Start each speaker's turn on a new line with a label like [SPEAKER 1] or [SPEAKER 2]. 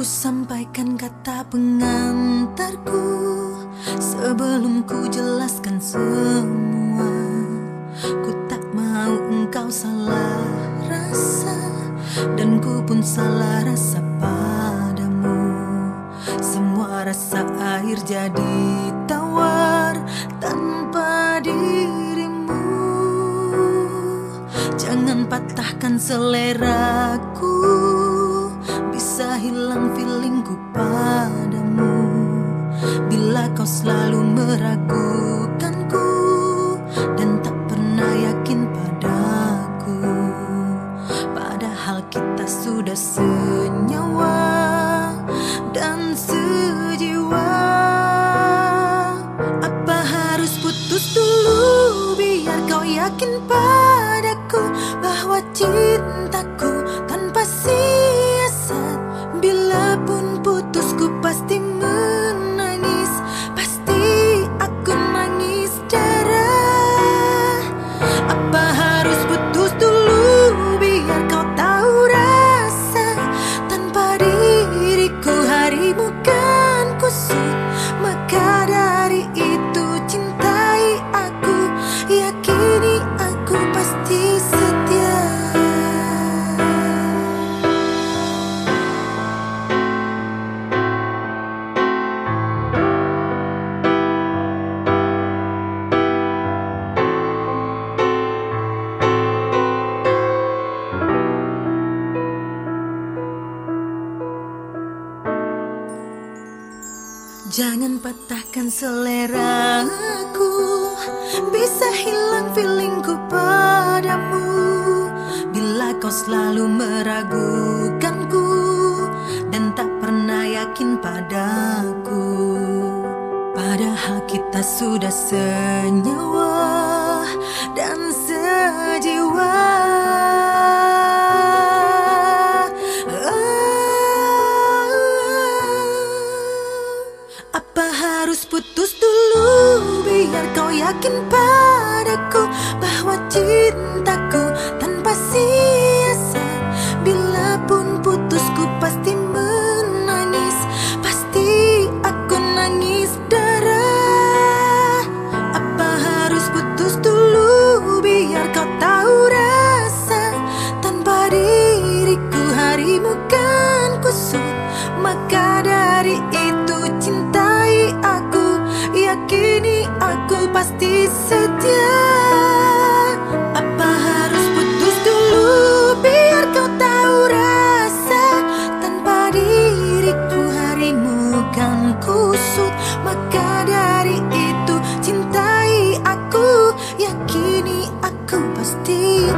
[SPEAKER 1] Ku sampaikan kata pengantarku Sebelum ku jelaskan semua. Ku tak mau engkau salah rasa Dan ku pun salah rasa padamu. Semua rasa air jadi tawar Tanpa dirimu. Jangan patahkan seleraku bisa hilang feelingku padamu. Bila kau selalu meragukanku Dan tak pernah yakin padaku. Padahal kita sudah senyawa dan sejiwa. Apa harus putus dulu? Biar kau yakin padaku Bahwa cintaku Jangan patahkan selera aku. Bisa hilang feelingku padamu. Bila kau selalu meragukanku Dan tak pernah yakin padaku. Padahal kita sudah senyawa Dan sejiwa putus dulu biar kau yakin padaku bahwa cintaku pasti setia. Apa harus putus dulu? Biar kau tahu rasa. Tanpa diriku harimu kan kusut. Maka dari itu cintai aku. Yakini aku pasti